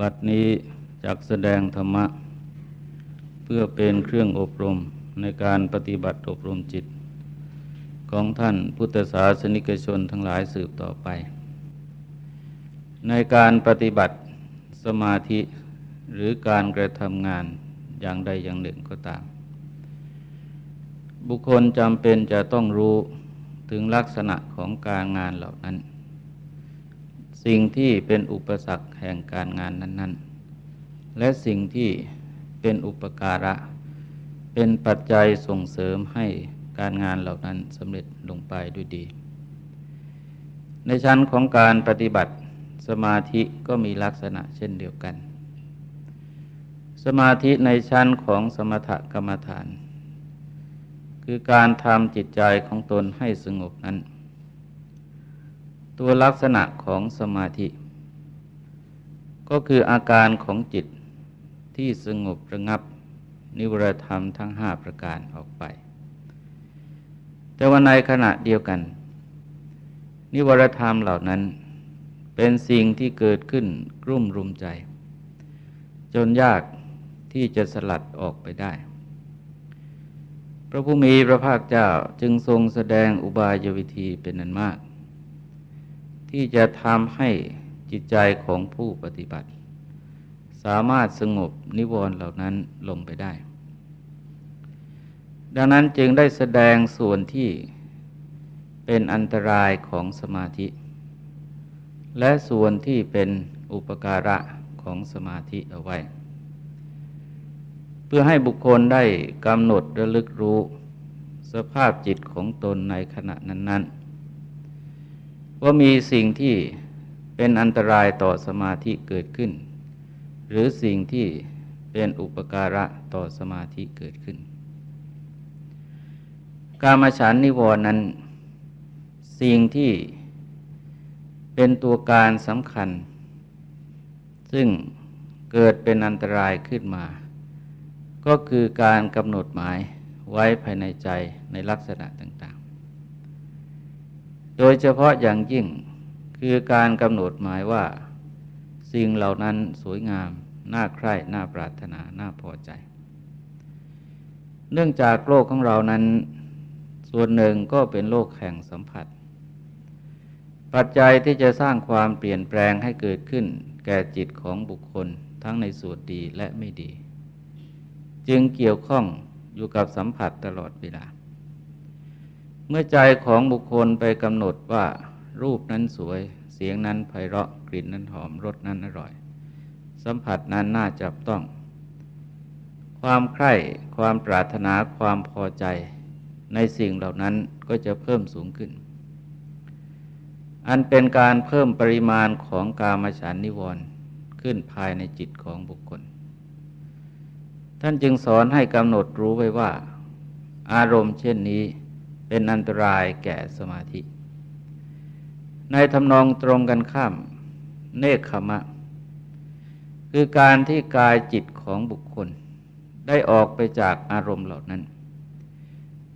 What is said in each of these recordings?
บัดนี้จักแสดงธรรมะ เพื่อเป็นเครื่องอบรมในการปฏิบัติอบรมจิต ของท่านพุทธศาสนิกชนทั้งหลายสืบต่อไป ในการปฏิบัติสมาธิหรือการกระทำงานอย่างใดอย่างหนึ่งก็ตาม บุคคลจำเป็นจะต้องรู้ถึงลักษณะของการงานเหล่านั้น สิ่งที่เป็นอุปสรรคแห่งการงานนั้น ๆ และสิ่งที่เป็นอุปการะ เป็นปัจจัยส่งเสริมให้การงานเหล่านั้นสำเร็จลงไปด้วยดี ในชั้นของการปฏิบัติสมาธิก็มีลักษณะเช่นเดียวกัน สมาธิในชั้นของสมถกรรมฐาน คือการทำจิตใจของตนให้สงบนั้น ตัวลักษณะของสมาธิ ก็คืออาการของจิตที่สงบระงับนิวรธรรมทั้งห้าประการออกไป แต่ว่าในขณะเดียวกัน นิวรธรรมเหล่านั้นเป็นสิ่งที่เกิดขึ้นกลุ่มรุมใจ จนยากที่จะสลัดออกไปได้ พระผู้มีพระภาคเจ้าจึงทรงแสดงอุบายวิธีเป็นนันมาก ที่จะทำให้จิตใจของผู้ปฏิบัติ สามารถสงบนิวรณ์เหล่านั้นลงไปได้ ดังนั้นจึงได้แสดงส่วนที่เป็นอันตรายของสมาธิ และส่วนที่เป็นอุปการะของสมาธิเอาไว้ เพื่อให้บุคคลได้กำหนดระลึกรู้ สภาพจิตของตนในขณะนั้น ๆ ว่ามีสิ่งที่เป็นอันตรายต่อสมาธิเกิดขึ้น หรือสิ่งที่เป็นอุปการะต่อสมาธิเกิดขึ้น การมาฉันนิวรณ์นั้น สิ่งที่เป็นตัวการสำคัญ ซึ่งเกิดเป็นอันตรายขึ้นมา ก็คือการกำหนดหมายไว้ภายในใจในลักษณะต่าง ดยเฉพาะอย่างยิ่งคือการกำหนดหมายว่า สิ่งเหล่านั้นสวยงาม น่าใคร่ น่าปรารถนา น่าพอใจ เนื่องจากโลกของเรานั้น ส่วนหนึ่งก็เป็นโลกแห่งสัมผัส ปัจจัยที่จะสร้างความเปลี่ยนแปลงให้เกิดขึ้น แก่จิตของบุคคลทั้งในส่วนดีและไม่ดี จึงเกี่ยวข้องอยู่กับสัมผัสตลอดเวลา เมื่อใจของบุคคลไปกำหนดว่ารูปนั้นสวย เสียงนั้นไพเราะกลิ่นนั้นหอมรสนั้นอร่อย สัมผัสนั้นน่าจับต้อง ความใคร่ความปรารถนาความพอใจในสิ่งเหล่านั้นก็จะเพิ่มสูงขึ้น อันเป็นการเพิ่มปริมาณของกามฉันนิวรณ์ขึ้นภายในจิตของบุคคล ท่านจึงสอนให้กำหนดรู้ไว้ว่า อารมณ์เช่นนี้ เป็นอันตรายแก่สมาธิ ในทำนองตรงกันข้าม เนคขมะ คือการที่กายจิตของบุคคล ได้ออกไปจากอารมณ์เหล่านั้น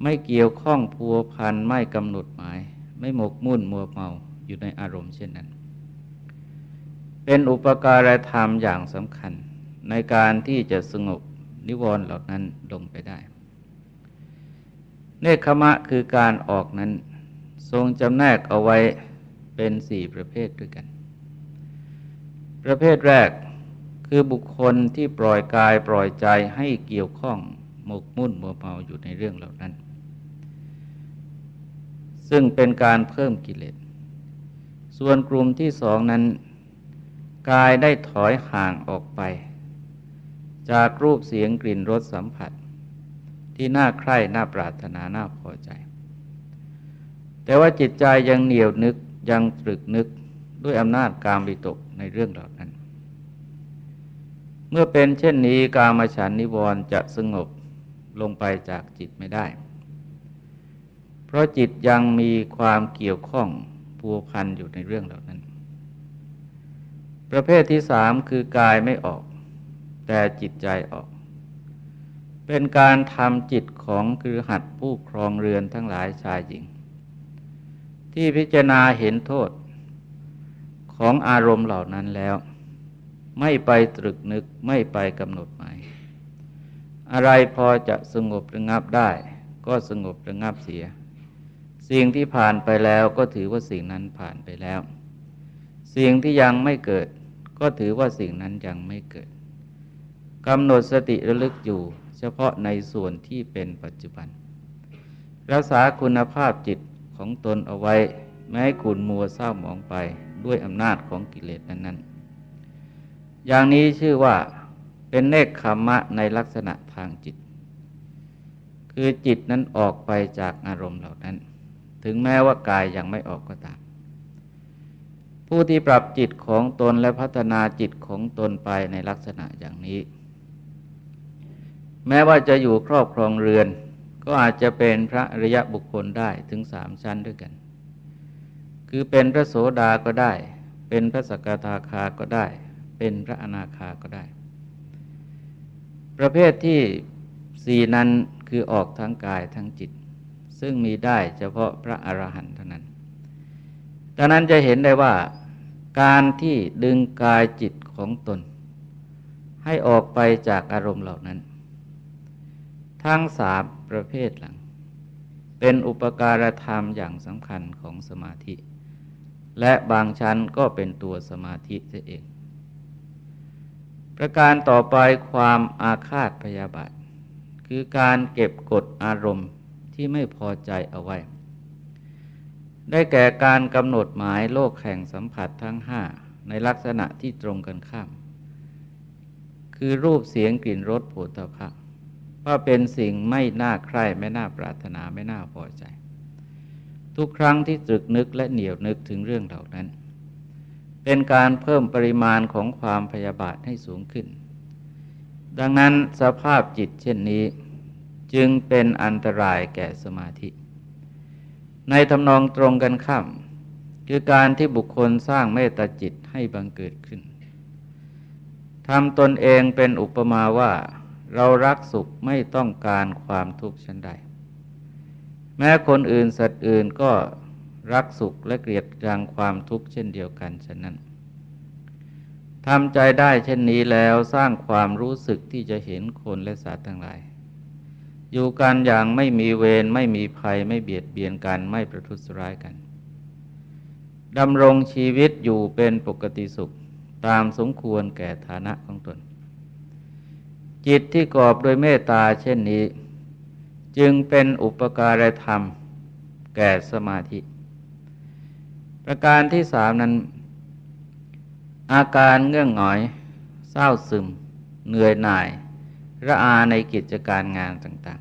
ไม่เกี่ยวข้องพัวพันไม่กำหนดหมาย ไม่หมกมุ่นมัวเมาอยู่ในอารมณ์เช่นนั้น เป็นอุปการธรรมอย่างสำคัญในการที่จะสงบนิวรณ์เหล่านั้นลงไปได้ เนคขมะคือการออกนั้น ทรงจำแนกเอาไว้เป็นสี่ประเภทด้วยกัน ประเภทแรกคือบุคคลที่ปล่อยกายปล่อยใจให้เกี่ยวข้องหมกมุ่นมัวเมาอยู่ในเรื่องเหล่านั้น ซึ่งเป็นการเพิ่มกิเลส ส่วนกลุ่มที่สองนั้น กายได้ถอยห่างออกไป จากรูปเสียงกลิ่นรสสัมผัส ที่น่าใคร่น่าปรารถนาน่าพอใจ แต่ว่าจิตใจยังเหนียวนึกยังตรึกนึกด้วยอำนาจการบิตกในเรื่องเหล่านั้น เมื่อเป็นเช่นนี้กามฉันนิวรณ์จะสงบลงไปจากจิตไม่ได้ เพราะจิตยังมีความเกี่ยวข้องพัวพันอยู่ในเรื่องเหล่านั้น ประเภทที่สามคือกายไม่ออก แต่จิตใจออก เป็นการทำจิตของคือหัดผู้ครองเรือนทั้งหลายชายหญิง ที่พิจารณาเห็นโทษของอารมณ์เหล่านั้นแล้ว ไม่ไปตรึกนึกไม่ไปกำหนดหมาย อะไรพอจะสงบระงับได้ ก็สงบระงับเสีย สิ่งที่ผ่านไปแล้วก็ถือว่าสิ่งนั้นผ่านไปแล้ว สิ่งที่ยังไม่เกิด ก็ถือว่าสิ่งนั้นยังไม่เกิดกำหนดสติระลึกอยู่ เฉพาะในส่วนที่เป็นปัจจุบัน รักษาคุณภาพจิตของตนเอาไว้แม้ขุนมัวเศร้าหมองไปด้วยอำนาจของกิเลสนั้นๆ อย่างนี้ชื่อว่าเป็นเนคขมะในลักษณะทางจิต คือจิตนั้นออกไปจากอารมณ์เหล่านั้น ถึงแม้ว่ากายยังไม่ออกก็ตาม ผู้ที่ปรับจิตของตนและพัฒนาจิตของตนไปในลักษณะอย่างนี้ แม้ว่าจะอยู่ครอบครองเรือน ก็อาจจะเป็นพระอริยะบุคคลได้ถึงสามชั้นด้วยกัน คือเป็นพระโสดาก็ได้ เป็นพระสกทาคาก็ได้ เป็นพระอนาคาก็ได้ ประเภทที่สี่นั้นคือออกทั้งกายทั้งจิต ซึ่งมีได้เฉพาะพระอรหันต์เท่านั้นดังนั้นจะเห็นได้ว่าการที่ดึงกายจิตของตน ให้ออกไปจากอารมณ์เหล่านั้น ทั้งสามประเภทหลัง เป็นอุปการธรรมอย่างสำคัญของสมาธิ และบางชั้นก็เป็นตัวสมาธิเสียเอง ประการต่อไปความอาฆาตพยาบาท คือการเก็บกดอารมณ์ที่ไม่พอใจเอาไว้ ได้แก่การกำหนดหมายโลกแห่งสัมผัสทั้งห้าในลักษณะที่ตรงกันข้าม คือรูปเสียงกลิ่นรสโผฏฐะ ว่าเป็นสิ่งไม่น่าใคร่ไม่น่าปรารถนาไม่น่าพอใจ ทุกครั้งที่ตรึกนึกและเหนียวนึกถึงเรื่องเหล่านั้น เป็นการเพิ่มปริมาณของความพยาบาทให้สูงขึ้น ดังนั้นสภาพจิตเช่นนี้ จึงเป็นอันตรายแก่สมาธิ ในทำนองตรงกันข้ามคือการที่บุคคลสร้างเมตตาจิตให้บังเกิดขึ้นทำตนเองเป็นอุปมาว่า เรารักสุขไม่ต้องการความทุกข์ชั้นใด แม้คนอื่นสัตว์อื่นก็รักสุขและเกลียดชังความทุกข์เช่นเดียวกันฉะนั้นทำใจได้เช่นนี้แล้วสร้างความรู้สึกที่จะเห็นคนและสัตว์ทั้งหลาย อยู่กันอย่างไม่มีเวรไม่มีภัยไม่เบียดเบียนกันไม่ประทุษร้ายกันดำรงชีวิตอยู่เป็นปกติสุขตามสมควรแก่ฐานะของตน จิตที่กอบโดยเมตตาเช่นนี้ จึงเป็นอุปการธรรม แก่สมาธิ ประการที่สามนั้น อาการเงื่องหงอย เศร้าซึม เหนื่อยหน่าย ระอาในกิจการงานต่าง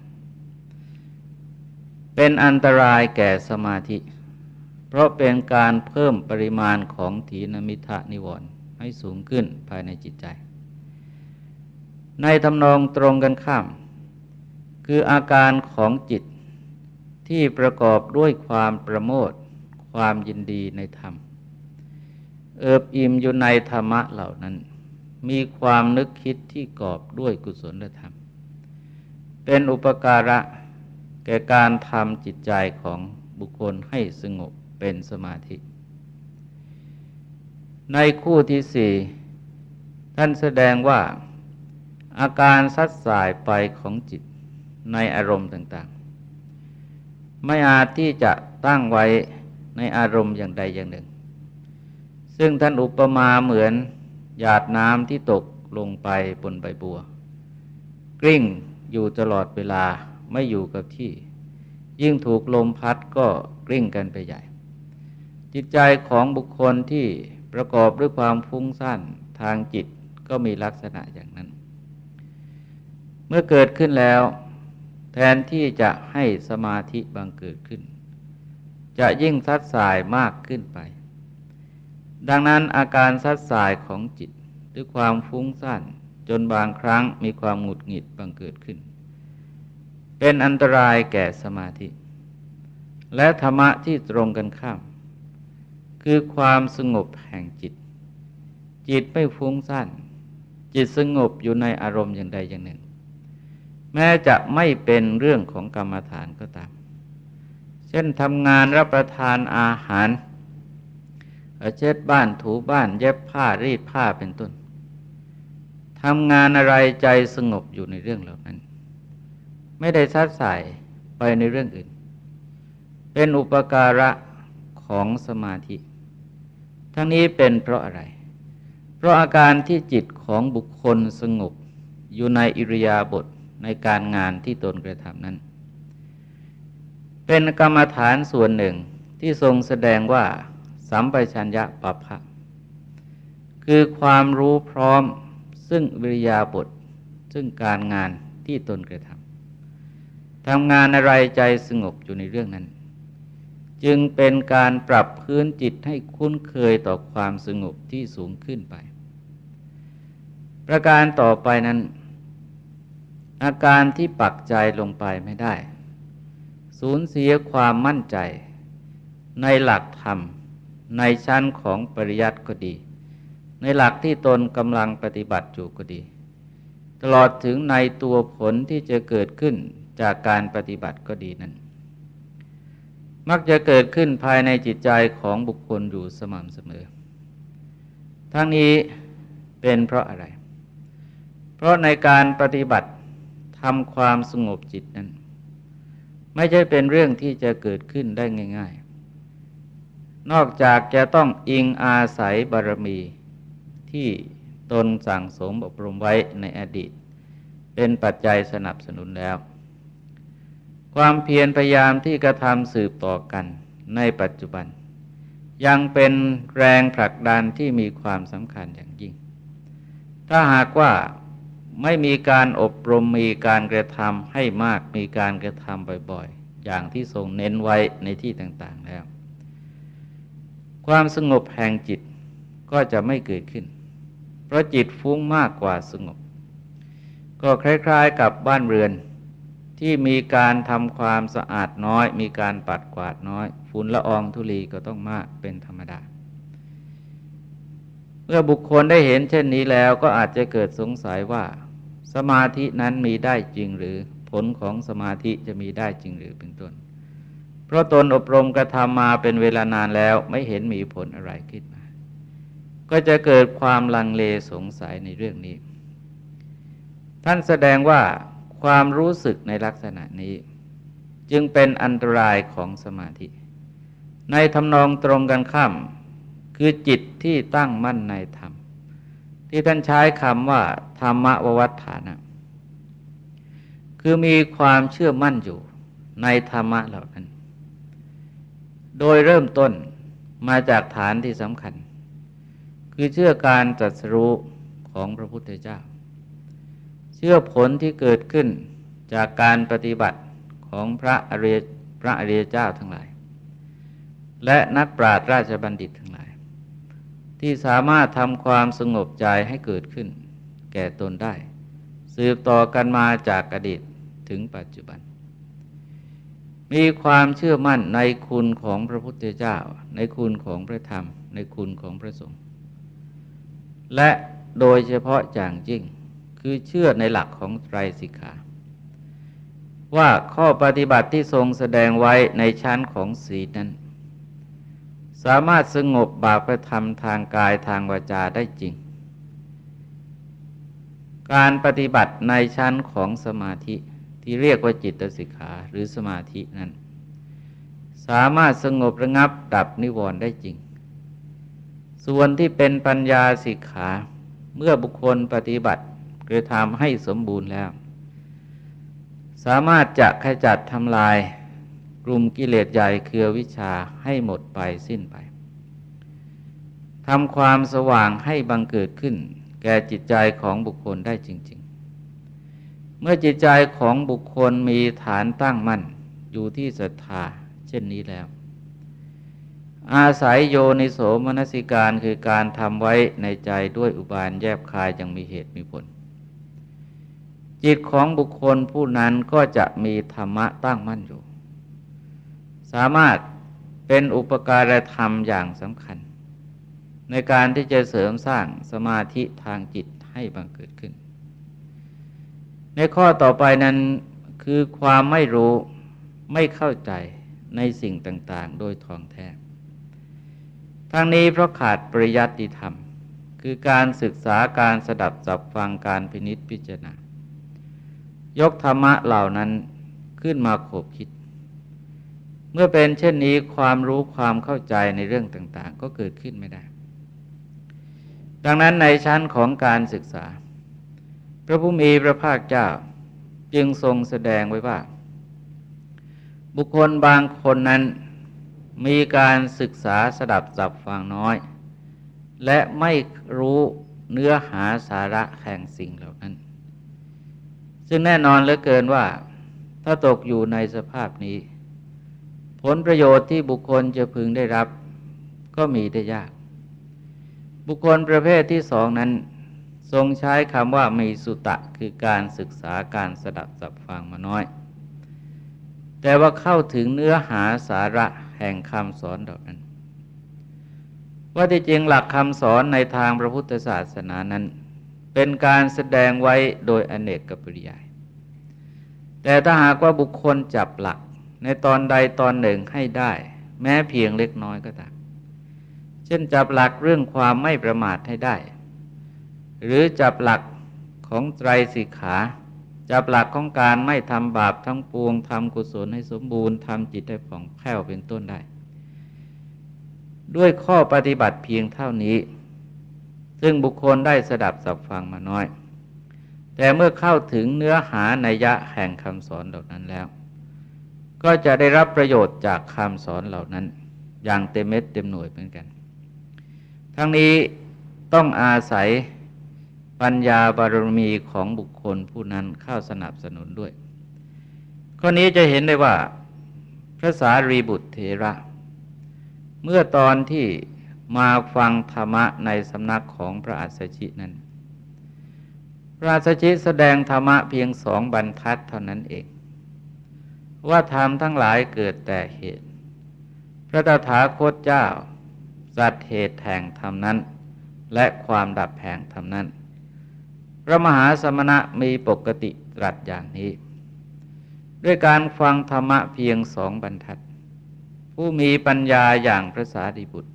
ๆ เป็นอันตรายแก่สมาธิ เพราะเป็นการเพิ่มปริมาณของถีนมิทะนิวรณ์ให้สูงขึ้นภายในจิตใจ ในทำนองตรงกันข้าม คืออาการของจิตที่ประกอบด้วยความประโมท ความยินดีในธรรม เอิบอิ่มอยู่ในธรรมะเหล่านั้น มีความนึกคิดที่กอบด้วยกุศลธรรม เป็นอุปการะแก่การทำจิตใจของบุคคลให้สงบเป็นสมาธิ ในคู่ที่สี่ท่านแสดงว่า อาการสัดสายไปของจิตในอารมณ์ต่างๆ ไม่อาจที่จะตั้งไว้ในอารมณ์อย่างใดอย่างหนึ่ง ซึ่งท่านอุปมาเหมือนหยาดน้ำที่ตกลงไปบนใบบัว กลิ้งอยู่ตลอดเวลาไม่อยู่กับที่ ยิ่งถูกลมพัดก็กลิ้งกันไปใหญ่ จิตใจของบุคคลที่ประกอบด้วยความฟุ้งซ่านทางจิตก็มีลักษณะอย่าง เมื่อเกิดขึ้นแล้ว แทนที่จะให้สมาธิบังเกิดขึ้น จะยิ่งซัดสายมากขึ้นไป ดังนั้นอาการซัดสายของจิตด้วยความฟุ้งซ่านจนบางครั้งมีความหงุดหงิดบังเกิดขึ้น เป็นอันตรายแก่สมาธิ และธรรมะที่ตรงกันข้าม คือความสงบแห่งจิต จิตไม่ฟุ้งซ่านจิตสงบอยู่ในอารมณ์อย่างใดอย่างหนึ่ง แม้จะไม่เป็นเรื่องของกรรมฐานก็ตาม เช่นทำงานรับประทานอาหาร เช็ดบ้านถูบ้านเย็บผ้ารีดผ้าเป็นต้นทำงานอะไรใจสงบอยู่ในเรื่องเหล่านั้น ไม่ได้ซัดใส่ไปในเรื่องอื่น เป็นอุปการะของสมาธิ ทั้งนี้เป็นเพราะอะไร เพราะอาการที่จิตของบุคคลสงบอยู่ในอิริยาบถ ในการงานที่ตนกระทำนั้น เป็นกรรมฐานส่วนหนึ่งที่ทรงแสดงว่า สัมปชัญญะปัปะคือความรู้พร้อมซึ่งวิริยาบทซึ่งการงานที่ตนกระทำทำงานอะไรใจสงบอยู่ในเรื่องนั้น จึงเป็นการปรับพื้นจิตให้คุ้นเคยต่อความสงบที่สูงขึ้นไป ประการต่อไปนั้น อาการที่ปักใจลงไปไม่ได้ สูญเสียความมั่นใจ ในหลักธรรม ในชั้นของปริยัติก็ดี ในหลักที่ตนกำลังปฏิบัติอยู่ก็ดี ตลอดถึงในตัวผลที่จะเกิดขึ้นจากการปฏิบัติก็ดีนั้น มักจะเกิดขึ้นภายในจิตใจของบุคคลอยู่สม่ำเสมอ ทั้งนี้เป็นเพราะอะไร เพราะในการปฏิบัติ ทำความสงบจิตนั้น ไม่ใช่เป็นเรื่องที่จะเกิดขึ้นได้ง่ายนอกจากจะต้องอิงอาศัยบารมีที่ตนสั่งสมอบรมไว้ในอดีต เป็นปัจจัยสนับสนุนแล้ว ความเพียรพยายามที่กระทำสืบต่อกันในปัจจุบัน ยังเป็นแรงผลักดันที่มีความสำคัญอย่างยิ่ง ถ้าหากว่า ไม่มีการอบรมมีการกระทำให้มากมีการกระทำบ่อยๆ อย่างที่ทรงเน้นไว้ในที่ต่างๆแล้ว ความสงบแห่งจิตก็จะไม่เกิดขึ้น เพราะจิตฟุ้งมากกว่าสงบ ก็คล้ายๆกับบ้านเรือนที่มีการทำความสะอาดน้อย มีการปัดกวาดน้อย ฝุ่นละอองธุลีก็ต้องมากเป็นธรรมดา เมื่อบุคคลได้เห็นเช่นนี้แล้วก็อาจจะเกิดสงสัยว่า สมาธินั้นมีได้จริงหรือผลของสมาธิจะมีได้จริงหรือเป็นต้น เพราะตนอบรมกระทำมาเป็นเวลานานแล้วไม่เห็นมีผลอะไรขึ้นมา ก็จะเกิดความลังเลสงสัยในเรื่องนี้ ท่านแสดงว่าความรู้สึกในลักษณะนี้ จึงเป็นอันตรายของสมาธิ ในทำนองตรงกันข้ามคือจิตที่ตั้งมั่นในธรรม ที่ท่านใช้คำว่า ธรรมววัฏฐานะ คือมีความเชื่อมั่นอยู่ในธรรมะเหล่านั้น โดยเริ่มต้นมาจากฐานที่สำคัญ คือเชื่อการจัดสรู้ของพระพุทธเจ้า เชื่อผลที่เกิดขึ้นจากการปฏิบัติของพระอริยพระอริยเจ้าทั้งหลาย และนักปราชญ์ราชบัณฑิตทั้ง ที่สามารถทำความสงบใจให้เกิดขึ้น แก่ตนได้ สืบต่อกันมาจากอดีตถึงปัจจุบัน มีความเชื่อมั่นในคุณของพระพุทธเจ้า ในคุณของพระธรรม ในคุณของพระสงฆ์และโดยเฉพาะอย่างยิ่งคือเชื่อในหลักของไตรสิกขาว่าข้อปฏิบัติที่ทรงแสดงไว้ในชั้นของศีลนั้น สามารถสงบบาปประธรรมทางกายทางวาจาได้จริง การปฏิบัติในชั้นของสมาธิที่เรียกว่าจิตสิกขาหรือสมาธินั้น สามารถสงบระงับดับนิวรณ์ได้จริง ส่วนที่เป็นปัญญาสิกขาเมื่อบุคคลปฏิบัติกระทำให้สมบูรณ์แล้ว สามารถจะขจัดทำลาย กลุ่มกิเลสใหญ่คือวิชาให้หมดไปสิ้นไปทำความสว่างให้บังเกิดขึ้น แก่จิตใจของบุคคลได้จริง ๆ เมื่อจิตใจของบุคคลมีฐานตั้งมั่นอยู่ที่ศรัทธาเช่นนี้แล้ว อาศัยโยนิโสมนสิการคือการทำไว้ในใจด้วยอุบายแยบคายยังมีเหตุมีผล จิตของบุคคลผู้นั้นก็จะมีธรรมะตั้งมั่นอยู่ สามารถเป็นอุปการะธรรมอย่างสำคัญ ในการที่จะเสริมสร้างสมาธิทางจิตให้บังเกิดขึ้น ในข้อต่อไปนั้นคือความไม่รู้ไม่เข้าใจในสิ่งต่างๆ โดยทองแท้ทั้งนี้เพราะขาดปริยัติธรรม คืคือการศึกษาการสดับจับฟังการพินิษพิจารณา ยกธรรมะเหล่านั้นขึ้นมาขบคิด เมื่อเป็นเช่นนี้ความรู้ความเข้าใจในเรื่องต่าง ๆ ก็เกิดขึ้นไม่ได้ ดังนั้นในชั้นของการศึกษา พระผู้มีพระภาคเจ้าจึงทรงแสดงไว้ว่า บุคคลบางคนนั้นมีการศึกษาสดับจับฟังน้อย และไม่รู้เนื้อหาสาระแห่งสิ่งเหล่านั้น ซึ่งแน่นอนเหลือเกินว่า ถ้าตกอยู่ในสภาพนี้ ผลประโยชน์ที่บุคคลจะพึงได้รับ ก็มีได้ยาก บุคคลประเภทที่สองนั้น ทรงใช้คำว่ามีสุตะคือการศึกษาการสดับสับฟังมาน้อย แต่ว่าเข้าถึงเนื้อหาสาระแห่งคำสอนดอกนั้น ว่าที่จริงหลักคำสอนในทางพระพุทธศาสนานั้น เป็นการแสดงไว้โดยอเนกกับปริยาย แต่ถ้าหากว่าบุคคลจับหลัก ในตอนใดตอนหนึ่งให้ได้ แม้เพียงเล็กน้อยก็ตามเช่นจับหลักเรื่องความไม่ประมาทให้ได้ หรือจับหลักของไตรสิกขาจับหลักของการไม่ทำบาปทั้งปวงทำกุศลให้สมบูรณ์ทำจิตให้ผ่องแผ้วเป็นต้นได้ ด้วยข้อปฏิบัติเพียงเท่านี้ ซึ่งบุคคลได้สดับสับฟังมาน้อย แต่เมื่อเข้าถึงเนื้อหาในยะแห่งคำสอนเหล่านั้นแล้ว ก็จะได้รับประโยชน์จากคำสอนเหล่านั้น อย่างเต็มเม็ดเต็มหน่วยเหมือนกัน ทั้งนี้ต้องอาศัยปัญญาบารมีของบุคคลผู้นั้นเข้าสนับสนุนด้วย ข้อนี้จะเห็นได้ว่า พระสารีบุตรเถระ เมื่อตอนที่มาฟังธรรมะในสำนักของพระอัสสชินั้น พระอัสสชิแสดงธรรมะเพียงสองบรรทัดเท่านั้นเอง ว่าธรรมทั้งหลายเกิดแต่เหตุ พระตถาคตเจ้า สัตเหตุแห่งธรรมนั้น และความดับแห่งธรรมนั้น พระมหาสมณะมีปกติตรัสอย่างนี้ ด้วยการฟังธรรมะเพียงสองบรรทัด ผู้มีปัญญาอย่างพระสารีบุตร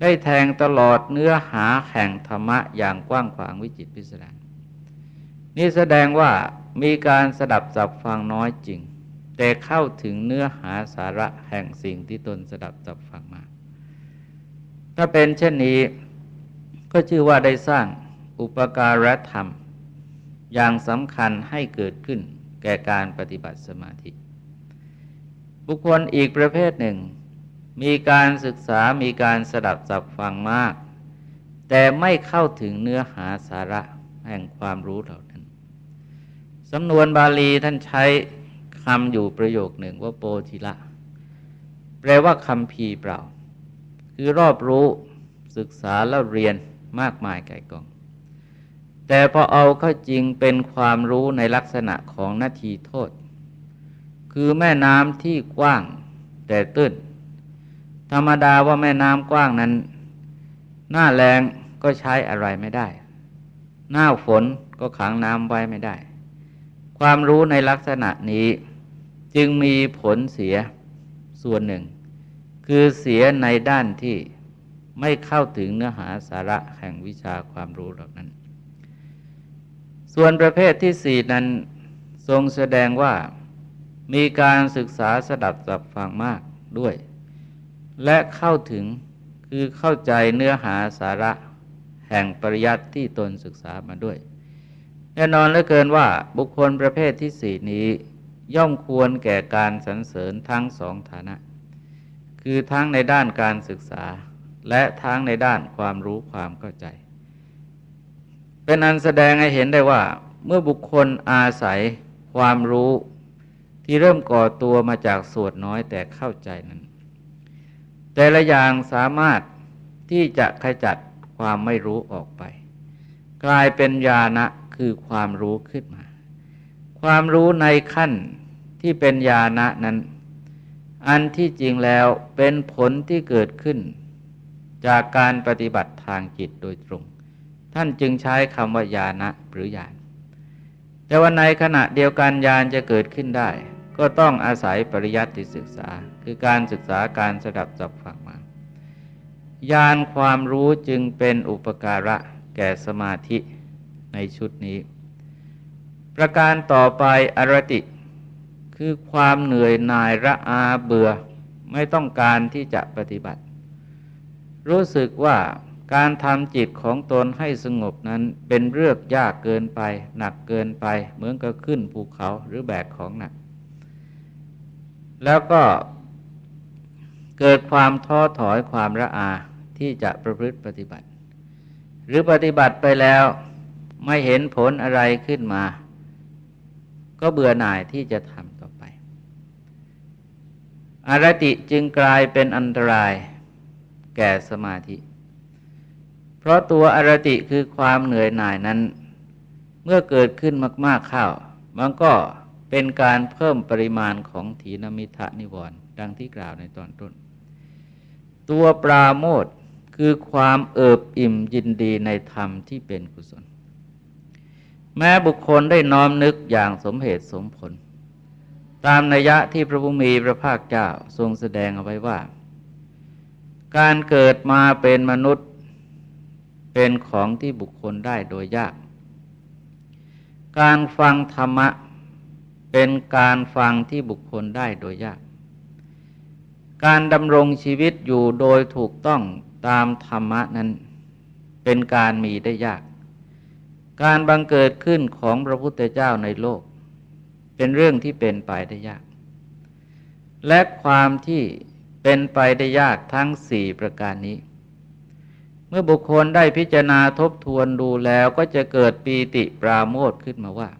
ได้แทงตลอดเนื้อหาแห่งธรรมะอย่างกว้างขวางวิจิตพิสดารนี่แสดงว่ามีการสดับสับฟังน้อยจริง แต่เข้าถึงเนื้อหาสาระแห่งสิ่งที่ตนสดับสับฟังมา ถ้าเป็นเช่นนี้ก็ชื่อว่าได้สร้างอุปการะธรรม อย่างสำคัญให้เกิดขึ้นแก่การปฏิบัติสมาธิ บุคคลอีกประเภทหนึ่ง มีการศึกษามีการสดับสับฟังมาก แต่ไม่เข้าถึงเนื้อหาสาระแห่งความรู้เหล่านั้นสำนวนบาลีท่านใช้ำอยู่ประโยคหนึ่งว่าโปธิละ แปลว่าคำพีเปล่า คือรอบรู้ศึกษาแล้วเรียนมากมายไก่กอง แต่พอเอาเข้าจริงเป็นความรู้ในลักษณะของนาทีโทษ คือแม่น้ำที่กว้างแต่ตื้น ธรรมดาว่าแม่น้ำกว้างนั้น หน้าแรงก็ใช้อะไรไม่ได้ หน้าฝนก็ขังน้ำไว้ไม่ได้ ความรู้ในลักษณะนี้ จึงมีผลเสียส่วนหนึ่ง คือเสียในด้านที่ไม่เข้าถึงเนื้อหาสาระแห่งวิชาความรู้เหล่านั้น ส่วนประเภทที่สี่นั้นทรงแสดงว่ามีการศึกษาสดับสับฟังมากด้วย และเข้าถึงคือเข้าใจเนื้อหาสาระแห่งปริยัติที่ตนศึกษามาด้วย แน่นอนเหลือเกินว่าบุคคลประเภทที่สี่นี้ ย่อมควรแก่การสรรเสริญทั้งสองฐานะ คือทั้งในด้านการศึกษา และทั้งในด้านความรู้ความเข้าใจ เป็นอันแสดงให้เห็นได้ว่า เมื่อบุคคลอาศัยความรู้ที่เริ่มก่อตัวมาจากส่วนน้อยแต่เข้าใจนั้น แต่ละอย่างสามารถที่จะขจัดความไม่รู้ออกไป กลายเป็นญาณะคือความรู้ขึ้นมา ความรู้ในขั้น ที่เป็นญาณะนั้น อันที่จริงแล้วเป็นผลที่เกิดขึ้น จากการปฏิบัติทางจิตโดยตรง ท่านจึงใช้คำว่าญาณะหรือญาณแต่ว่าในขณะเดียวกันญาณจะเกิดขึ้นได้ ก็ต้องอาศัยปริยัติศึกษา คือการศึกษาการสดับจับฟังมาญาณความรู้จึงเป็นอุปการะแก่สมาธิในชุดนี้ ประการต่อไปอรติ คือความเหนื่อยหน่ายระอาเบื่อไม่ต้องการที่จะปฏิบัติ รู้สึกว่าการทำจิตของตนให้สงบนั้นเป็นเรื่องยากเกินไป หนักเกินไป เหมือนกับขึ้นภูเขาหรือแบกของหนัก แล้วก็เกิดความท้อถอยความระอาที่จะประพฤติปฏิบัติ หรือปฏิบัติไปแล้วไม่เห็นผลอะไรขึ้นมา ก็เบื่อหน่ายที่จะทำ อารติจึงกลายเป็นอันตรายแก่สมาธิ เพราะตัวอารติคือความเหนื่อยหน่ายนั้น เมื่อเกิดขึ้นมาก ๆเข้า มันก็เป็นการเพิ่มปริมาณของถีนมิทะนิวรณ์ดังที่กล่าวในตอนต้น ตัวปราโมทคือความเอิบอิ่มยินดีในธรรมที่เป็นกุศล แม้บุคคลได้น้อมนึกอย่างสมเหตุสมผล ตามนัยยะที่พระพุมีพระภาคเจ้าทรงแสดงเอาไว้ว่า การเกิดมาเป็นมนุษย์เป็นของที่บุคคลได้โดยยาก การฟังธรรมะ เป็นการฟังที่บุคคลได้โดยยาก การดำรงชีวิตอยู่โดยถูกต้องตามธรรมะนั้น เป็นการมีได้ยาก การบังเกิดขึ้นของพระพุทธเจ้าในโลก เป็นเรื่องที่เป็นไปได้ยาก และความที่เป็นไปได้ยากทั้งสี่ประการนี้ เมื่อบุคคลได้พิจารณาทบทวนดูแล้วก็จะเกิดปีติปราโมทขึ้นมาว่า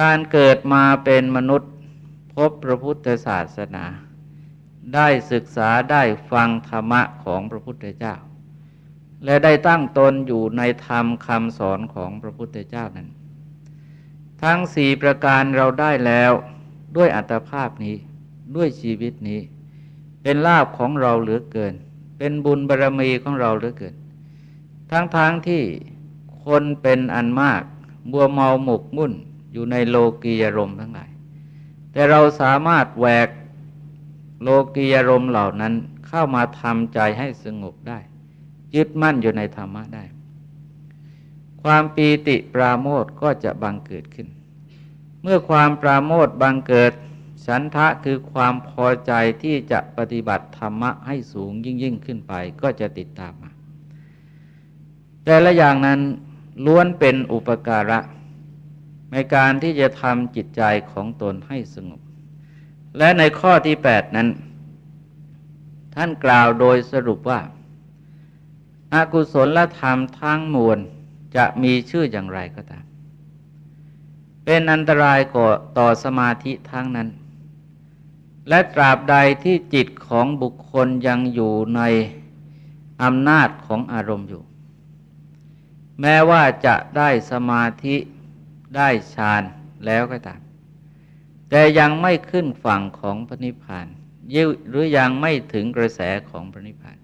การเกิดมาเป็นมนุษย์พบพระพุทธศาสนา ได้ศึกษาได้ฟังธรรมะของพระพุทธเจ้า และได้ตั้งตนอยู่ในธรรมคำสอนของพระพุทธเจ้านั้น ทั้งสี่ประการเราได้แล้วด้วยอัตภาพนี้ด้วยชีวิตนี้ เป็นลาภของเราเหลือเกิน เป็นบุญบารรมีของเราเหลือเกิน ทั้งๆทที่คนเป็นอันมากบัวเมาหมกมุ่นอยู่ในโลกียรมทั้งหลาย แต่เราสามารถแหวกโลกียรมเหล่านั้นเข้ามาทำใจให้สงบได้ ยึดมั่นอยู่ในธรรมะได้ ความปีติปราโมทก็จะบังเกิดขึ้น เมื่อความปราโมทบังเกิด ฉันทะคือความพอใจที่จะปฏิบัติธรรมะให้สูงยิ่งยิ่งขึ้นไปก็จะติดตามมา แต่ละอย่างนั้นล้วนเป็นอุปการะ ในการที่จะทำจิตใจของตนให้สงบ และในข้อที่แปดนั้น ท่านกล่าวโดยสรุปว่าอากุศลธรรมทั้งมวล จะมีชื่ออย่างไรก็ตาม เป็นอันตรายก่อต่อสมาธิทั้งนั้น และตราบใดที่จิตของบุคคลยังอยู่ในอำนาจของอารมณ์อยู่ แม้ว่าจะได้สมาธิได้ฌานแล้วก็ตาม แต่ยังไม่ขึ้นฝั่งของพระนิพพานหรือยังไม่ถึงกระแสของพระนิพพาน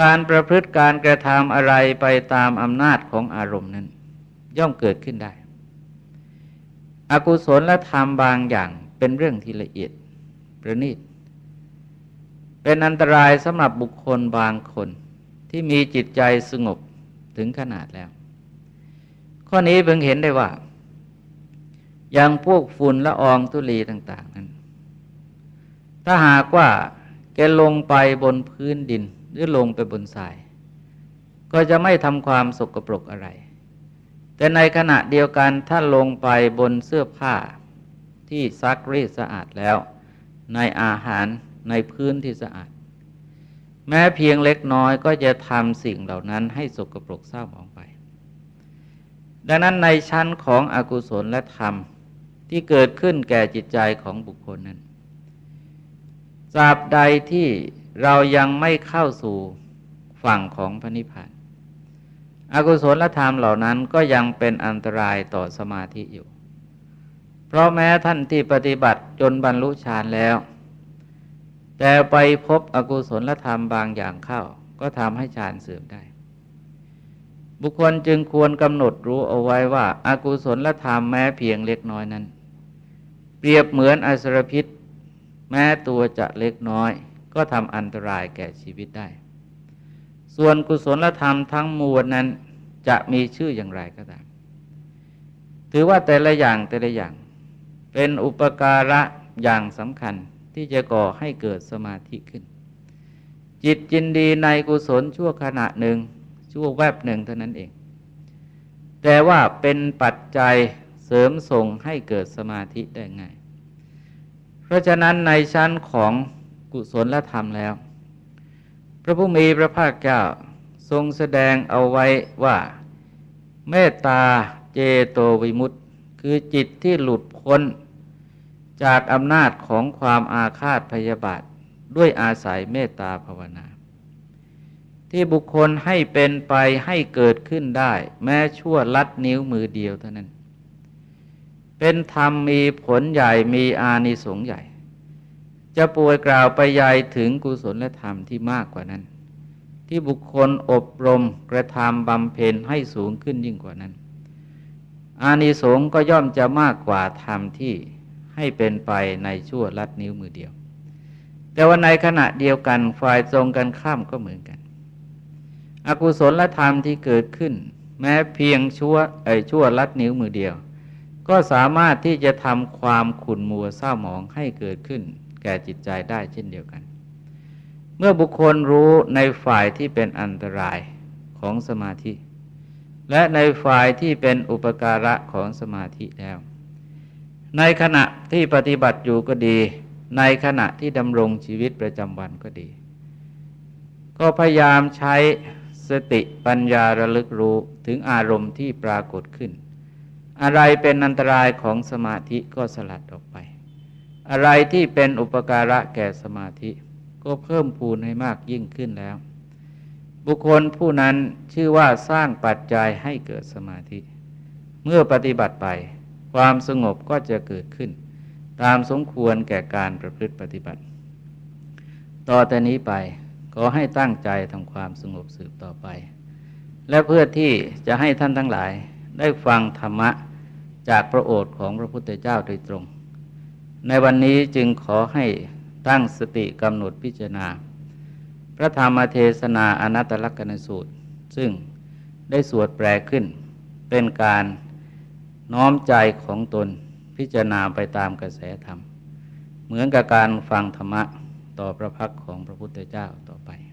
การประพฤติการกระทำอะไรไปตามอำนาจของอารมณ์นั้น ย่อมเกิดขึ้นได้ อกุศลและธรรมบางอย่างเป็นเรื่องที่ละเอียดประณีตเป็นอันตรายสำหรับบุคคลบางคนที่มีจิตใจสงบถึงขนาดแล้ว ข้อนี้เพิ่งเห็นได้ว่า อย่างพวกฝุ่นละอองธุลีต่าง ๆ นั้น ถ้าหากว่าแกลงไปบนพื้นดิน หรือลงไปบนทราย ก็จะไม่ทำความสกปรกอะไร แต่ในขณะเดียวกันถ้าลงไปบนเสื้อผ้าที่ซักรีดสะอาดแล้ว ในอาหารในพื้นที่สะอาด แม้เพียงเล็กน้อยก็จะทำสิ่งเหล่านั้นให้สกปรกเศร้าหมองไป ดังนั้นในชั้นของอกุศลและธรรมที่เกิดขึ้นแก่จิตใจของบุคคลนั้นตราบใดที่ เรายังไม่เข้าสู่ฝั่งของพระนิพพานอกุศลธรรมเหล่านั้นก็ยังเป็นอันตรายต่อสมาธิอยู่ เพราะแม้ท่านที่ปฏิบัติจนบรรลุฌานแล้ว แต่ไปพบอกุศลธรรมบางอย่างเข้า ก็ทำให้ฌานเสื่อมได้ บุคคลจึงควรกำหนดรู้เอาไว้ว่าอากุศลธรรมแม้เพียงเล็กน้อยนั้น เปรียบเหมือนอสรพิษ แม้ตัวจะเล็กน้อย ก็ทำอันตรายแก่ชีวิตได้ ส่วนกุศลธรรมทั้งมวลนั้นจะมีชื่ออย่างไรก็ตาม ถือว่าแต่ละอย่างแต่ละอย่าง เป็นอุปการะอย่างสำคัญที่จะก่อให้เกิดสมาธิขึ้น จิตจินดีในกุศลชั่วขณะหนึ่ง ชั่วแวบหนึ่งเท่านั้นเอง แต่ว่าเป็นปัจจัยเสริมส่งให้เกิดสมาธิได้ง่าย เพราะฉะนั้นในชั้นของ กุศลธรรมแล้ว พระผู้มีพระภาคเจ้าทรงแสดงเอาไว้ว่า เมตตาเจโตวิมุตต์คือจิตที่หลุดพ้น จากอำนาจของความอาฆาตพยาบาท ด้วยอาศัยเมตตาภาวนา ที่บุคคลให้เป็นไปให้เกิดขึ้นได้ แม้ชั่วลัดนิ้วมือเดียวเท่านั้น เป็นธรรมมีผลใหญ่มีอานิสงส์ใหญ่ จะป่วยกล่าวไปใหญ่ถึงกุศลและธรรมที่มากกว่านั้น ที่บุคคลอบรมกระทำบำเพ็ญให้สูงขึ้นยิ่งกว่านั้น อานิสงส์ก็ย่อมจะมากกว่าธรรมที่ให้เป็นไปในชั่วลัดนิ้วมือเดียว แต่ว่าในขณะเดียวกันฝ่ายตรงกันข้ามก็เหมือนกัน อกุศลธรรมที่เกิดขึ้น แม้เพียงชั่วไอชั่วลัดนิ้วมือเดียว ก็สามารถที่จะทำความขุ่นมัวเศร้าหมองให้เกิดขึ้น แก่จิตใจได้เช่นเดียวกัน เมื่อบุคคลรู้ในฝ่ายที่เป็นอันตรายของสมาธิ และในฝ่ายที่เป็นอุปการะของสมาธิแล้ว ในขณะที่ปฏิบัติอยู่ก็ดี ในขณะที่ดำรงชีวิตประจำวันก็ดี ก็พยายามใช้สติปัญญาระลึกรู้ถึงอารมณ์ที่ปรากฏขึ้น อะไรเป็นอันตรายของสมาธิก็สลัดออกไป อะไรที่เป็นอุปการะแก่สมาธิ ก็เพิ่มพูนให้มากยิ่งขึ้นแล้ว บุคคลผู้นั้นชื่อว่าสร้างปัจจัยให้เกิดสมาธิ เมื่อปฏิบัติไป ความสงบก็จะเกิดขึ้น ตามสมควรแก่การประพฤติปฏิบัติ ต่อแต่นี้ไปขอให้ตั้งใจทำความสงบสืบต่อไป และเพื่อที่จะให้ท่านทั้งหลายได้ฟังธรรมะจากพระโอษฐ์ของพระพุทธเจ้าโดยตรง ในวันนี้จึงขอให้ตั้งสติกำหนดพิจารณา พระธรรมเทศนาอนัตตลกนสูตร ซึ่งได้สวดแปลขึ้น เป็นการน้อมใจของตนพิจารณาไปตามกระแสธรรม เหมือนกับการฟังธรรมะต่อพระพักของพระพุทธเจ้าต่อไป